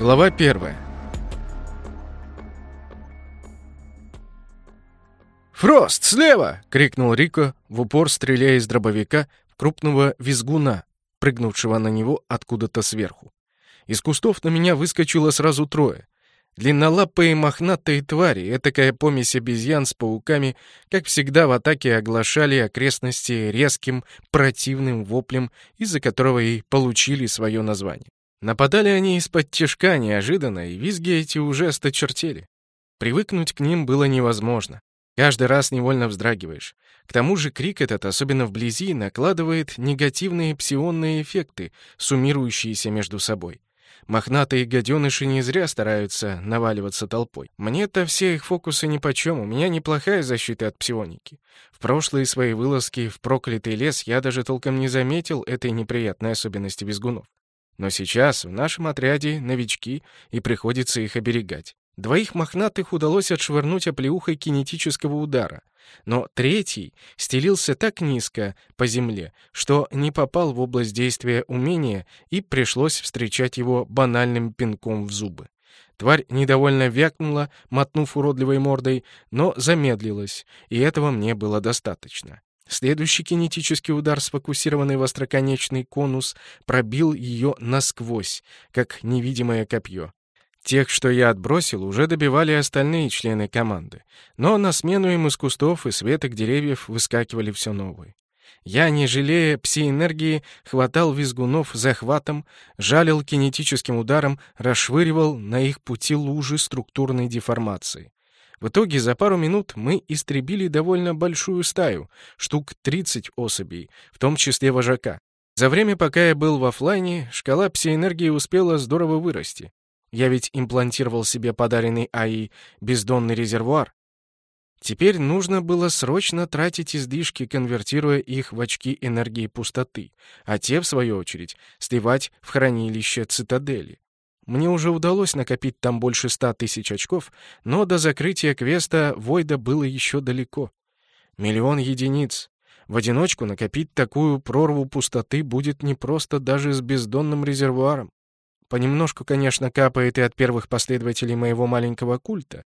Глава первая. «Фрост, слева!» — крикнул Рико, в упор стреляя из дробовика в крупного визгуна, прыгнувшего на него откуда-то сверху. Из кустов на меня выскочило сразу трое. Длиннолапые мохнатые твари, этакая помесь обезьян с пауками, как всегда в атаке оглашали окрестности резким, противным воплем, из-за которого и получили свое название. Нападали они из-под тяжка неожиданно, и визги эти уже осточертели. Привыкнуть к ним было невозможно. Каждый раз невольно вздрагиваешь. К тому же крик этот, особенно вблизи, накладывает негативные псионные эффекты, суммирующиеся между собой. Мохнатые гаденыши не зря стараются наваливаться толпой. Мне-то все их фокусы нипочем, у меня неплохая защита от псионики. В прошлые свои вылазки в проклятый лес я даже толком не заметил этой неприятной особенности визгунов. Но сейчас в нашем отряде новички, и приходится их оберегать. Двоих мохнатых удалось отшвырнуть оплеухой кинетического удара, но третий стелился так низко по земле, что не попал в область действия умения, и пришлось встречать его банальным пинком в зубы. Тварь недовольно вякнула, мотнув уродливой мордой, но замедлилась, и этого мне было достаточно. Следующий кинетический удар, сфокусированный в остроконечный конус, пробил ее насквозь, как невидимое копье. Тех, что я отбросил, уже добивали остальные члены команды. Но на смену им из кустов и светок деревьев выскакивали все новые. Я, не жалея пси-энергии, хватал визгунов захватом, жалил кинетическим ударом, расшвыривал на их пути лужи структурной деформации. В итоге за пару минут мы истребили довольно большую стаю, штук 30 особей, в том числе вожака. За время, пока я был в офлайне, шкала псиэнергии успела здорово вырасти. Я ведь имплантировал себе подаренный АИ бездонный резервуар. Теперь нужно было срочно тратить излишки, конвертируя их в очки энергии пустоты, а те, в свою очередь, сливать в хранилище цитадели. Мне уже удалось накопить там больше ста тысяч очков, но до закрытия квеста Войда было еще далеко. Миллион единиц. В одиночку накопить такую прорву пустоты будет непросто даже с бездонным резервуаром. Понемножку, конечно, капает и от первых последователей моего маленького культа.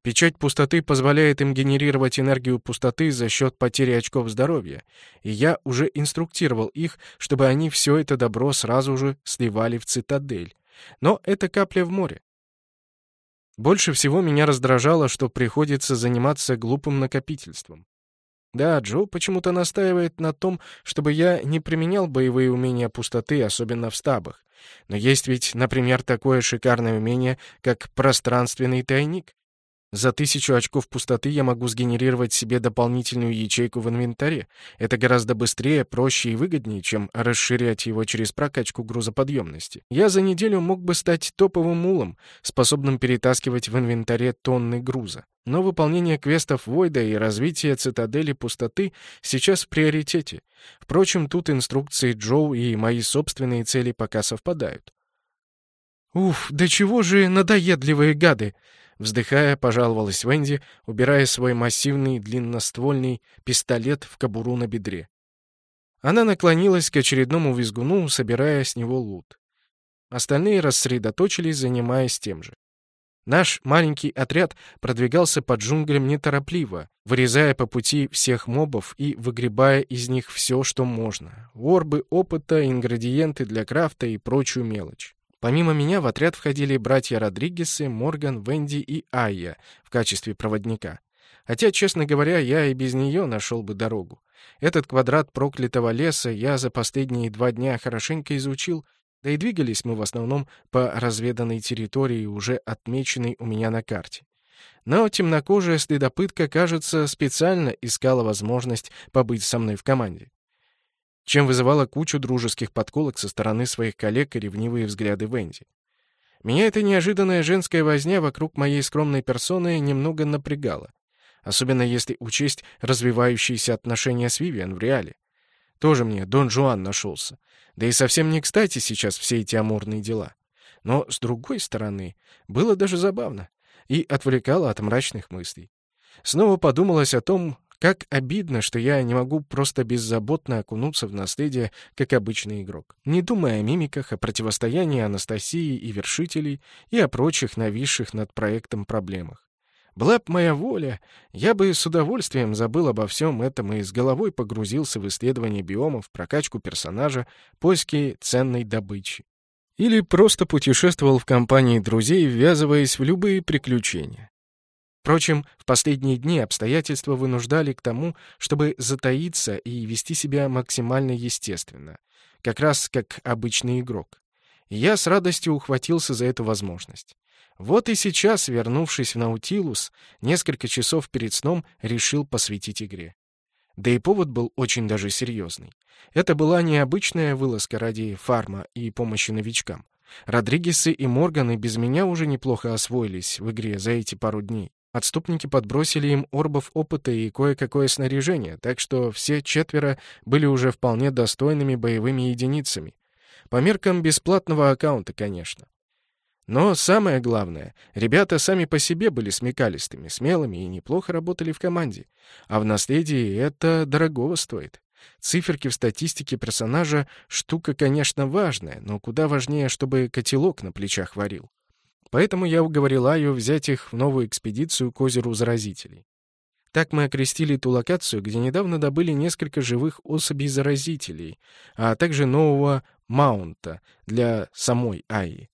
Печать пустоты позволяет им генерировать энергию пустоты за счет потери очков здоровья, и я уже инструктировал их, чтобы они все это добро сразу же сливали в цитадель. Но это капля в море. Больше всего меня раздражало, что приходится заниматься глупым накопительством. Да, Джо почему-то настаивает на том, чтобы я не применял боевые умения пустоты, особенно в стабах. Но есть ведь, например, такое шикарное умение, как пространственный тайник. За тысячу очков пустоты я могу сгенерировать себе дополнительную ячейку в инвентаре. Это гораздо быстрее, проще и выгоднее, чем расширять его через прокачку грузоподъемности. Я за неделю мог бы стать топовым мулом, способным перетаскивать в инвентаре тонны груза. Но выполнение квестов Войда и развитие цитадели пустоты сейчас в приоритете. Впрочем, тут инструкции Джоу и мои собственные цели пока совпадают. «Уф, да чего же надоедливые гады!» Вздыхая, пожаловалась Венди, убирая свой массивный длинноствольный пистолет в кобуру на бедре. Она наклонилась к очередному визгуну, собирая с него лут. Остальные рассредоточились, занимаясь тем же. Наш маленький отряд продвигался по джунглям неторопливо, вырезая по пути всех мобов и выгребая из них все, что можно. Орбы опыта, ингредиенты для крафта и прочую мелочь. Помимо меня в отряд входили братья Родригесы, Морган, Венди и Айя в качестве проводника. Хотя, честно говоря, я и без нее нашел бы дорогу. Этот квадрат проклятого леса я за последние два дня хорошенько изучил, да и двигались мы в основном по разведанной территории, уже отмеченной у меня на карте. Но темнокожая следопытка, кажется, специально искала возможность побыть со мной в команде чем вызывала кучу дружеских подколок со стороны своих коллег и ревнивые взгляды Венди. Меня эта неожиданная женская возня вокруг моей скромной персоны немного напрягала, особенно если учесть развивающиеся отношения с Вивиан в реале. Тоже мне Дон Жуан нашелся. Да и совсем не кстати сейчас все эти амурные дела. Но, с другой стороны, было даже забавно и отвлекало от мрачных мыслей. Снова подумалось о том, Как обидно, что я не могу просто беззаботно окунуться в наследие, как обычный игрок. Не думая о мимиках, о противостоянии Анастасии и вершителей и о прочих нависших над проектом проблемах. Была б моя воля, я бы с удовольствием забыл обо всем этом и с головой погрузился в исследование биомов, прокачку персонажа, поиски ценной добычи. Или просто путешествовал в компании друзей, ввязываясь в любые приключения. Впрочем, в последние дни обстоятельства вынуждали к тому, чтобы затаиться и вести себя максимально естественно, как раз как обычный игрок. И я с радостью ухватился за эту возможность. Вот и сейчас, вернувшись в Наутилус, несколько часов перед сном решил посвятить игре. Да и повод был очень даже серьезный. Это была необычная вылазка ради фарма и помощи новичкам. Родригесы и Морганы без меня уже неплохо освоились в игре за эти пару дней. Отступники подбросили им орбов опыта и кое-какое снаряжение, так что все четверо были уже вполне достойными боевыми единицами. По меркам бесплатного аккаунта, конечно. Но самое главное, ребята сами по себе были смекалистыми, смелыми и неплохо работали в команде. А в наследии это дорогого стоит. Циферки в статистике персонажа — штука, конечно, важная, но куда важнее, чтобы котелок на плечах варил. Поэтому я уговорил Аю взять их в новую экспедицию к озеру Заразителей. Так мы окрестили ту локацию, где недавно добыли несколько живых особей заразителей, а также нового маунта для самой Аи.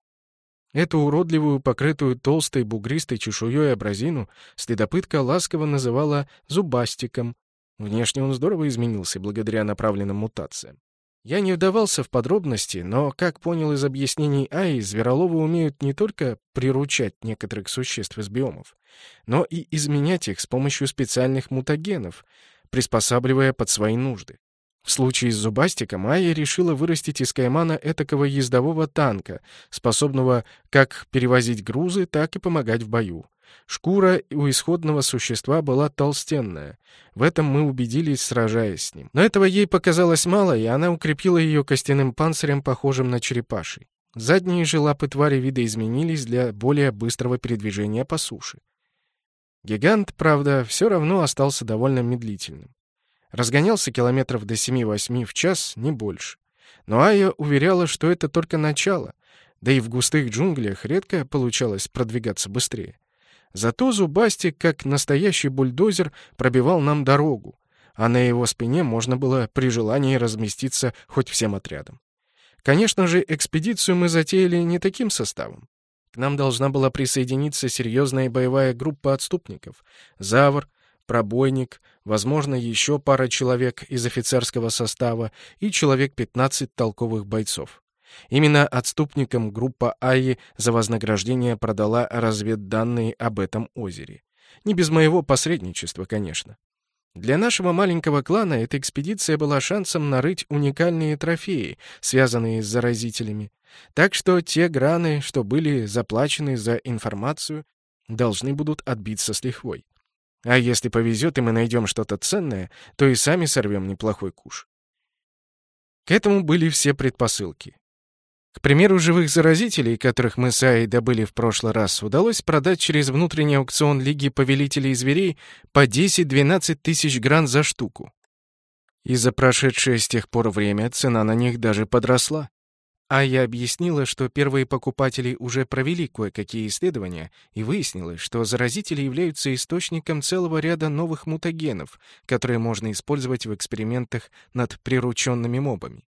Эту уродливую, покрытую толстой бугристой чешуей абразину следопытка ласково называла «зубастиком». Внешне он здорово изменился благодаря направленным мутациям. Я не вдавался в подробности, но, как понял из объяснений Аи, звероловы умеют не только приручать некоторых существ из биомов, но и изменять их с помощью специальных мутагенов, приспосабливая под свои нужды. В случае с зубастиком Майя решила вырастить из каймана этакого ездового танка, способного как перевозить грузы, так и помогать в бою. Шкура у исходного существа была толстенная. В этом мы убедились, сражаясь с ним. Но этого ей показалось мало, и она укрепила ее костяным панцирем, похожим на черепаший. Задние же лапы твари вида изменились для более быстрого передвижения по суше. Гигант, правда, все равно остался довольно медлительным. Разгонялся километров до 7-8 в час, не больше. Но Ая уверяла, что это только начало, да и в густых джунглях редко получалось продвигаться быстрее. Зато Зубастик, как настоящий бульдозер, пробивал нам дорогу, а на его спине можно было при желании разместиться хоть всем отрядом. Конечно же, экспедицию мы затеяли не таким составом. К нам должна была присоединиться серьезная боевая группа отступников — Завр, пробойник, возможно, еще пара человек из офицерского состава и человек 15 толковых бойцов. Именно отступникам группа АИ за вознаграждение продала разведданные об этом озере. Не без моего посредничества, конечно. Для нашего маленького клана эта экспедиция была шансом нарыть уникальные трофеи, связанные с заразителями. Так что те граны, что были заплачены за информацию, должны будут отбиться с лихвой. А если повезет, и мы найдем что-то ценное, то и сами сорвем неплохой куш. К этому были все предпосылки. К примеру, живых заразителей, которых мы с Аей добыли в прошлый раз, удалось продать через внутренний аукцион Лиги Повелителей Зверей по 10-12 тысяч гран за штуку. И за прошедшее с тех пор время цена на них даже подросла. А я объяснила, что первые покупатели уже провели кое-какие исследования, и выяснилось, что заразители являются источником целого ряда новых мутагенов, которые можно использовать в экспериментах над прирученными мобами.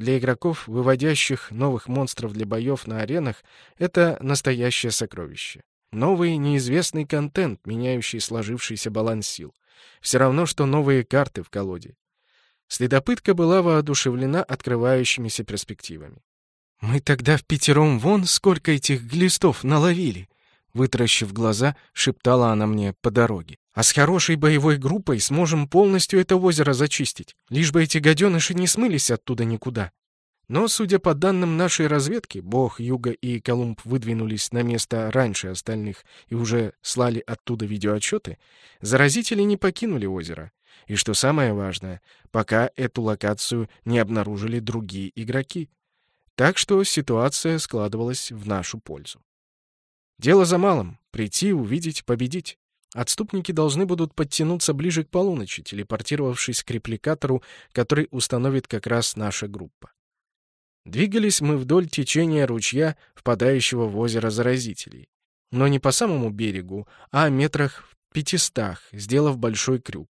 Для игроков, выводящих новых монстров для боев на аренах, это настоящее сокровище. Новый неизвестный контент, меняющий сложившийся баланс сил. Все равно, что новые карты в колоде. Следопытка была воодушевлена открывающимися перспективами. «Мы тогда в пятером вон сколько этих глистов наловили!» Вытращив глаза, шептала она мне по дороге. «А с хорошей боевой группой сможем полностью это озеро зачистить, лишь бы эти гаденыши не смылись оттуда никуда». Но, судя по данным нашей разведки, Бог, Юга и Колумб выдвинулись на место раньше остальных и уже слали оттуда видеоотчеты, заразители не покинули озеро. И что самое важное, пока эту локацию не обнаружили другие игроки. Так что ситуация складывалась в нашу пользу. Дело за малым — прийти, увидеть, победить. Отступники должны будут подтянуться ближе к полуночи, телепортировавшись к репликатору, который установит как раз наша группа. Двигались мы вдоль течения ручья, впадающего в озеро заразителей. Но не по самому берегу, а метрах в пятистах, сделав большой крюк.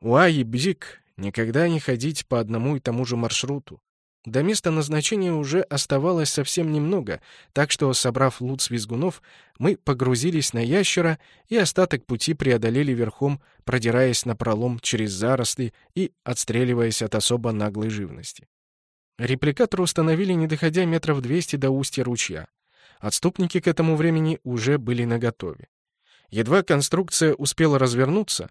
У Аи Бзик никогда не ходить по одному и тому же маршруту. До места назначения уже оставалось совсем немного, так что, собрав лут свизгунов, мы погрузились на ящера и остаток пути преодолели верхом, продираясь на пролом через заросли и отстреливаясь от особо наглой живности. Репликатор установили, не доходя метров 200 до устья ручья. Отступники к этому времени уже были наготове. Едва конструкция успела развернуться,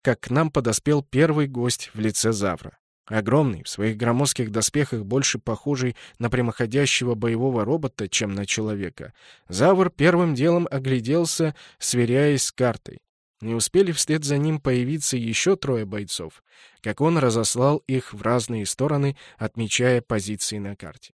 как к нам подоспел первый гость в лице Завра. Огромный, в своих громоздких доспехах больше похожий на прямоходящего боевого робота, чем на человека, Завр первым делом огляделся, сверяясь с картой. Не успели вслед за ним появиться еще трое бойцов, как он разослал их в разные стороны, отмечая позиции на карте.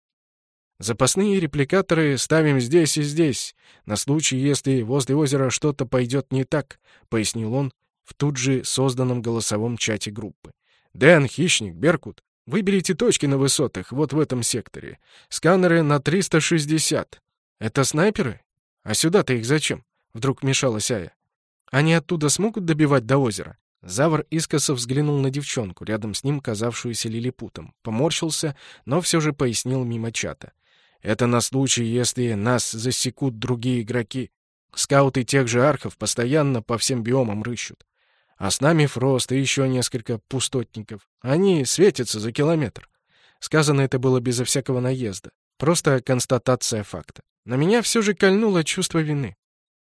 Запасные репликаторы ставим здесь и здесь, на случай, если возле озера что-то пойдет не так, — пояснил он в тут же созданном голосовом чате группы. «Дэн, Хищник, Беркут, выберите точки на высотах вот в этом секторе. Сканеры на 360. Это снайперы? А сюда-то их зачем?» — вдруг вмешалась Ая. Они оттуда смогут добивать до озера?» Завр искоса взглянул на девчонку, рядом с ним казавшуюся лилипутом, поморщился, но все же пояснил мимо чата. «Это на случай, если нас засекут другие игроки. Скауты тех же архов постоянно по всем биомам рыщут. А с нами Фрост и еще несколько пустотников. Они светятся за километр». Сказано это было безо всякого наезда. Просто констатация факта. На меня все же кольнуло чувство вины.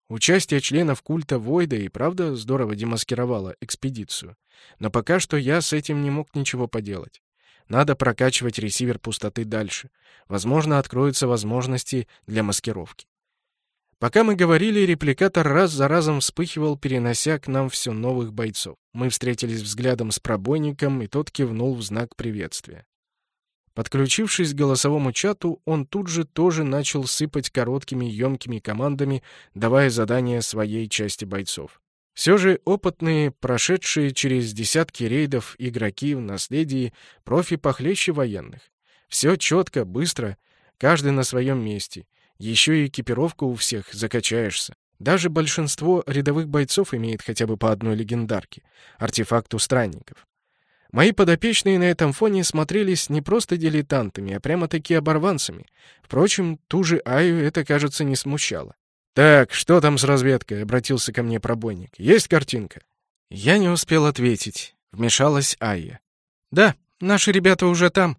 Участие членов культа Войда и правда здорово демаскировало экспедицию. Но пока что я с этим не мог ничего поделать. Надо прокачивать ресивер пустоты дальше. Возможно, откроются возможности для маскировки. Пока мы говорили, репликатор раз за разом вспыхивал, перенося к нам все новых бойцов. Мы встретились взглядом с пробойником, и тот кивнул в знак приветствия. Подключившись к голосовому чату, он тут же тоже начал сыпать короткими емкими командами, давая задания своей части бойцов. Все же опытные, прошедшие через десятки рейдов игроки в наследии, профи похлеще военных. Все четко, быстро, каждый на своем месте. Еще и экипировка у всех, закачаешься. Даже большинство рядовых бойцов имеет хотя бы по одной легендарке — артефакт у странников. Мои подопечные на этом фоне смотрелись не просто дилетантами, а прямо-таки оборванцами. Впрочем, ту же Аю это, кажется, не смущало. «Так, что там с разведкой?» — обратился ко мне пробойник. «Есть картинка?» Я не успел ответить. Вмешалась Айя. «Да, наши ребята уже там.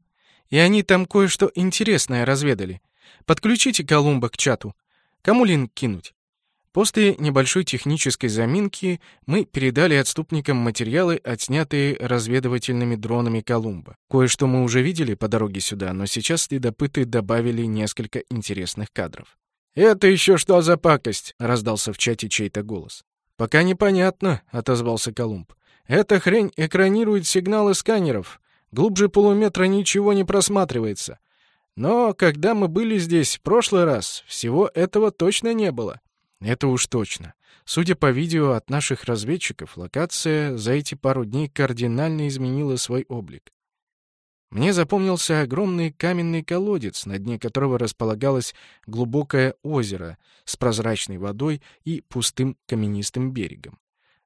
И они там кое-что интересное разведали. Подключите Колумба к чату. Кому линк кинуть?» После небольшой технической заминки мы передали отступникам материалы, отснятые разведывательными дронами Колумба. Кое-что мы уже видели по дороге сюда, но сейчас следопыты добавили несколько интересных кадров. «Это еще что за пакость?» — раздался в чате чей-то голос. «Пока непонятно», — отозвался Колумб. «Эта хрень экранирует сигналы сканеров. Глубже полуметра ничего не просматривается. Но когда мы были здесь в прошлый раз, всего этого точно не было. Это уж точно. Судя по видео от наших разведчиков, локация за эти пару дней кардинально изменила свой облик. Мне запомнился огромный каменный колодец, на дне которого располагалось глубокое озеро с прозрачной водой и пустым каменистым берегом.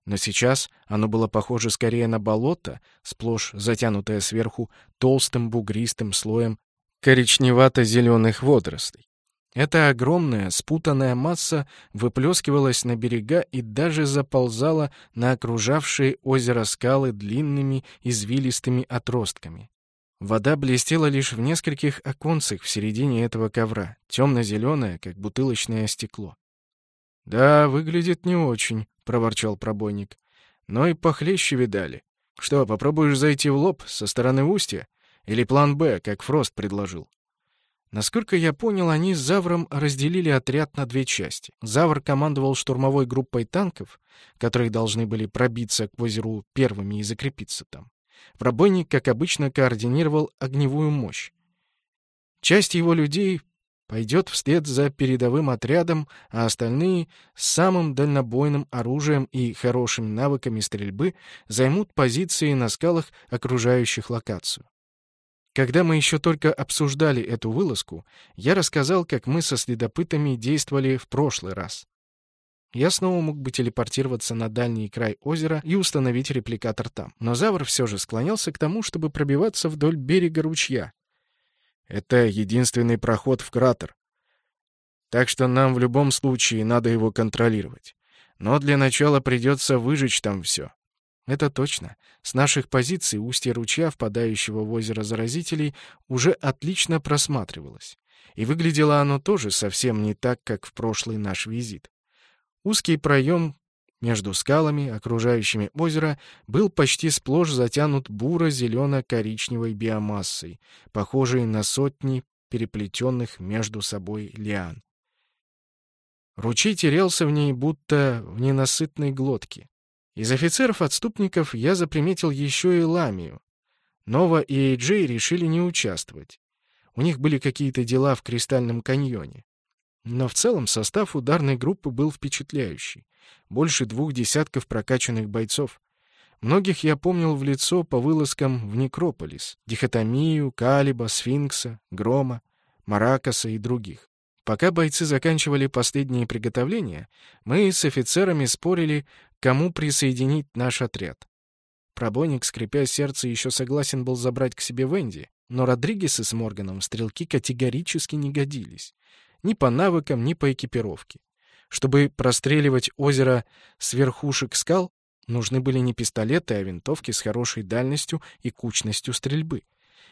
Но сейчас оно было похоже скорее на болото, сплошь затянутое сверху толстым бугристым слоем коричневато-зеленых водорослей. Эта огромная, спутанная масса выплескивалась на берега и даже заползала на окружавшие озеро скалы длинными извилистыми отростками. Вода блестела лишь в нескольких оконцах в середине этого ковра, темно-зеленое, как бутылочное стекло. «Да, выглядит не очень», — проворчал пробойник. «Но и похлеще видали. Что, попробуешь зайти в лоб со стороны устья? Или план «Б», как Фрост предложил?» Насколько я понял, они с Завром разделили отряд на две части. Завр командовал штурмовой группой танков, которые должны были пробиться к озеру первыми и закрепиться там. Пробойник, как обычно, координировал огневую мощь. Часть его людей пойдет вслед за передовым отрядом, а остальные с самым дальнобойным оружием и хорошими навыками стрельбы займут позиции на скалах, окружающих локацию. Когда мы еще только обсуждали эту вылазку, я рассказал, как мы со следопытами действовали в прошлый раз. Я снова мог бы телепортироваться на дальний край озера и установить репликатор там. Но Завр все же склонялся к тому, чтобы пробиваться вдоль берега ручья. Это единственный проход в кратер. Так что нам в любом случае надо его контролировать. Но для начала придется выжечь там все. Это точно. С наших позиций устье ручья, впадающего в озеро заразителей, уже отлично просматривалось. И выглядело оно тоже совсем не так, как в прошлый наш визит. Узкий проем между скалами, окружающими озеро, был почти сплошь затянут буро-зелено-коричневой биомассой, похожей на сотни переплетенных между собой лиан. Ручей терялся в ней, будто в ненасытной глотке. Из офицеров-отступников я заприметил еще и Ламию. Нова и Эйджей решили не участвовать. У них были какие-то дела в Кристальном каньоне. Но в целом состав ударной группы был впечатляющий. Больше двух десятков прокачанных бойцов. Многих я помнил в лицо по вылазкам в Некрополис. Дихотомию, Калиба, Сфинкса, Грома, Маракаса и других. Пока бойцы заканчивали последние приготовления, мы с офицерами спорили, кому присоединить наш отряд. Пробойник, скрипя сердце, еще согласен был забрать к себе Венди, но Родригесы с Морганом стрелки категорически не годились ни по навыкам, ни по экипировке. Чтобы простреливать озеро с верхушек скал, нужны были не пистолеты, а винтовки с хорошей дальностью и кучностью стрельбы.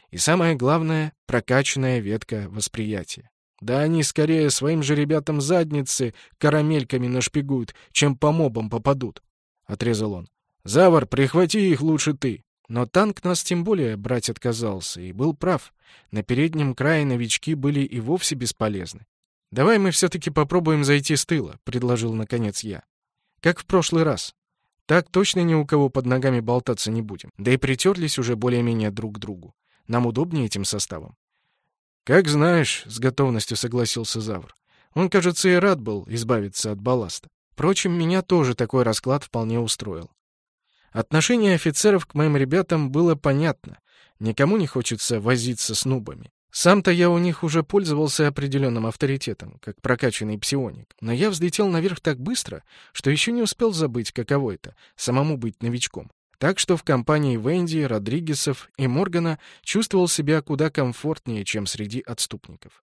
И самое главное — прокачанная ветка восприятия. Да они скорее своим же ребятам задницы карамельками нашпигуют, чем по мобам попадут, — отрезал он. «Завар, прихвати их лучше ты». Но танк нас тем более брать отказался, и был прав. На переднем крае новички были и вовсе бесполезны. «Давай мы все-таки попробуем зайти с тыла», — предложил наконец я. «Как в прошлый раз. Так точно ни у кого под ногами болтаться не будем. Да и притерлись уже более-менее друг к другу. Нам удобнее этим составом». «Как знаешь», — с готовностью согласился Завр. Он, кажется, и рад был избавиться от балласта. Впрочем, меня тоже такой расклад вполне устроил. Отношение офицеров к моим ребятам было понятно. Никому не хочется возиться с нубами. Сам-то я у них уже пользовался определенным авторитетом, как прокачанный псионик, но я взлетел наверх так быстро, что еще не успел забыть, каково это — самому быть новичком. Так что в компании Венди, Родригесов и Моргана чувствовал себя куда комфортнее, чем среди отступников.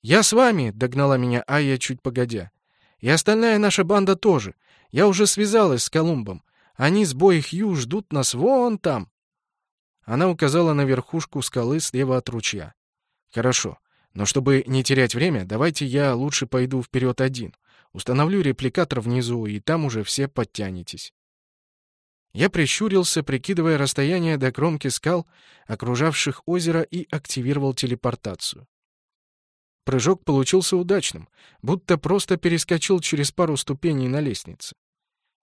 «Я с вами!» — догнала меня Айя чуть погодя. «И остальная наша банда тоже. Я уже связалась с Колумбом. Они с Бой Хью ждут нас вон там». Она указала на верхушку скалы слева от ручья. «Хорошо. Но чтобы не терять время, давайте я лучше пойду вперед один. Установлю репликатор внизу, и там уже все подтянетесь». Я прищурился, прикидывая расстояние до кромки скал, окружавших озеро, и активировал телепортацию. Прыжок получился удачным, будто просто перескочил через пару ступеней на лестнице.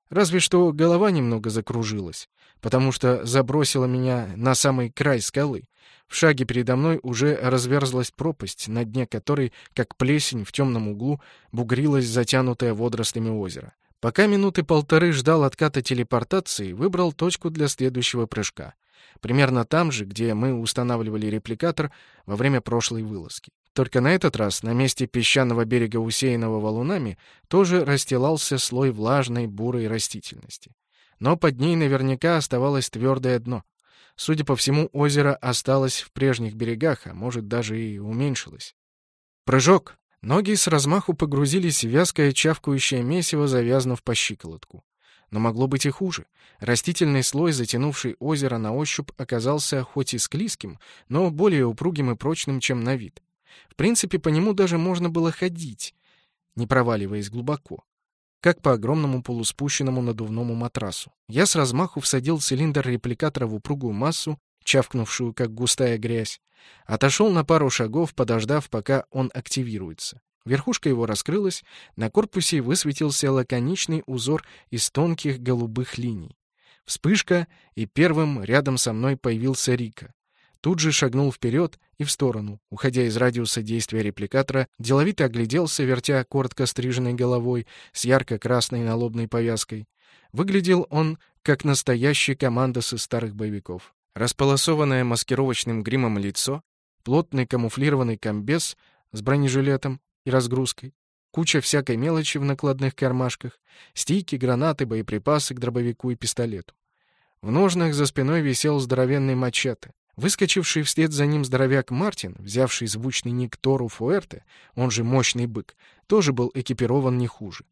Разве что голова немного закружилась, потому что забросила меня на самый край скалы. В шаге передо мной уже разверзлась пропасть, на дне которой, как плесень в темном углу, бугрилось затянутое водорослями озеро. Пока минуты полторы ждал отката телепортации, выбрал точку для следующего прыжка. Примерно там же, где мы устанавливали репликатор во время прошлой вылазки. Только на этот раз на месте песчаного берега, усеянного валунами, тоже расстилался слой влажной бурой растительности. Но под ней наверняка оставалось твердое дно. Судя по всему, озеро осталось в прежних берегах, а может даже и уменьшилось. Прыжок! Ноги с размаху погрузились в вязкое чавкающее месиво, завязнув по щиколотку. Но могло быть и хуже. Растительный слой, затянувший озеро на ощупь, оказался хоть и склизким, но более упругим и прочным, чем на вид. В принципе, по нему даже можно было ходить, не проваливаясь глубоко, как по огромному полуспущенному надувному матрасу. Я с размаху всадил цилиндр репликатора в упругую массу, чавкнувшую, как густая грязь, отошел на пару шагов, подождав, пока он активируется. Верхушка его раскрылась, на корпусе высветился лаконичный узор из тонких голубых линий. Вспышка, и первым рядом со мной появился Рика. тут же шагнул вперед и в сторону, уходя из радиуса действия репликатора, деловито огляделся, вертя коротко стриженной головой с ярко-красной налобной повязкой. Выглядел он как настоящий командос из старых боевиков. Располосованное маскировочным гримом лицо, плотный камуфлированный комбез с бронежилетом и разгрузкой, куча всякой мелочи в накладных кармашках, стики, гранаты, боеприпасы к дробовику и пистолету. В ножнах за спиной висел здоровенный мачете. Выскочивший вслед за ним здоровяк Мартин, взявший звучный ник Тору Фуэрте, он же мощный бык, тоже был экипирован не хуже.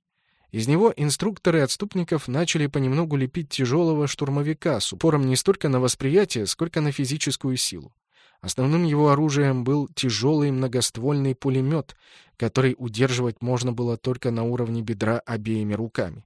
Из него инструкторы отступников начали понемногу лепить тяжелого штурмовика с упором не столько на восприятие, сколько на физическую силу. Основным его оружием был тяжелый многоствольный пулемет, который удерживать можно было только на уровне бедра обеими руками.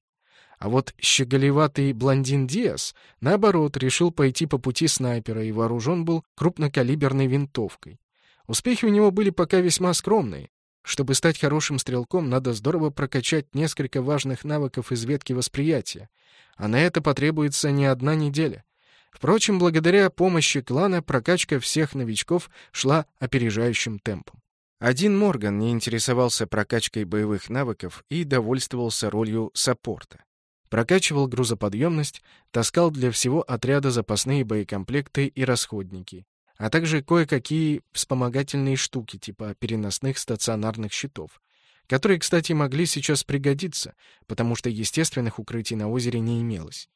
А вот щеголеватый блондин Диас, наоборот, решил пойти по пути снайпера и вооружен был крупнокалиберной винтовкой. Успехи у него были пока весьма скромные. Чтобы стать хорошим стрелком, надо здорово прокачать несколько важных навыков из ветки восприятия, а на это потребуется не одна неделя. Впрочем, благодаря помощи клана прокачка всех новичков шла опережающим темпом. Один Морган не интересовался прокачкой боевых навыков и довольствовался ролью саппорта прокачивал грузоподъемность, таскал для всего отряда запасные боекомплекты и расходники, а также кое-какие вспомогательные штуки типа переносных стационарных щитов, которые, кстати, могли сейчас пригодиться, потому что естественных укрытий на озере не имелось.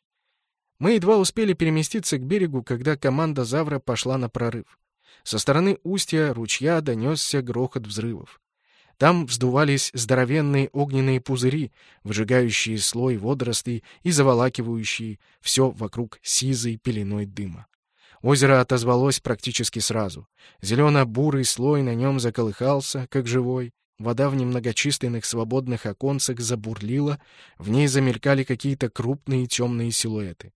Мы едва успели переместиться к берегу, когда команда Завра пошла на прорыв. Со стороны устья ручья донесся грохот взрывов. Там вздувались здоровенные огненные пузыри, выжигающие слой водорослей и заволакивающие все вокруг сизой пеленой дыма. Озеро отозвалось практически сразу. Зелено-бурый слой на нем заколыхался, как живой. Вода в немногочисленных свободных оконцах забурлила, в ней замелькали какие-то крупные темные силуэты.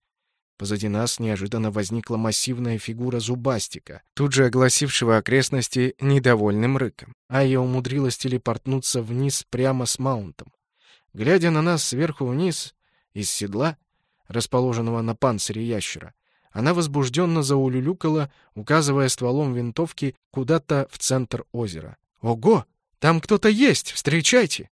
Позади нас неожиданно возникла массивная фигура зубастика, тут же огласившего окрестности недовольным рыком. А я умудрилась телепортнуться вниз прямо с маунтом. Глядя на нас сверху вниз, из седла, расположенного на панцире ящера, она возбужденно заулюлюкала, указывая стволом винтовки куда-то в центр озера. «Ого! Там кто-то есть! Встречайте!»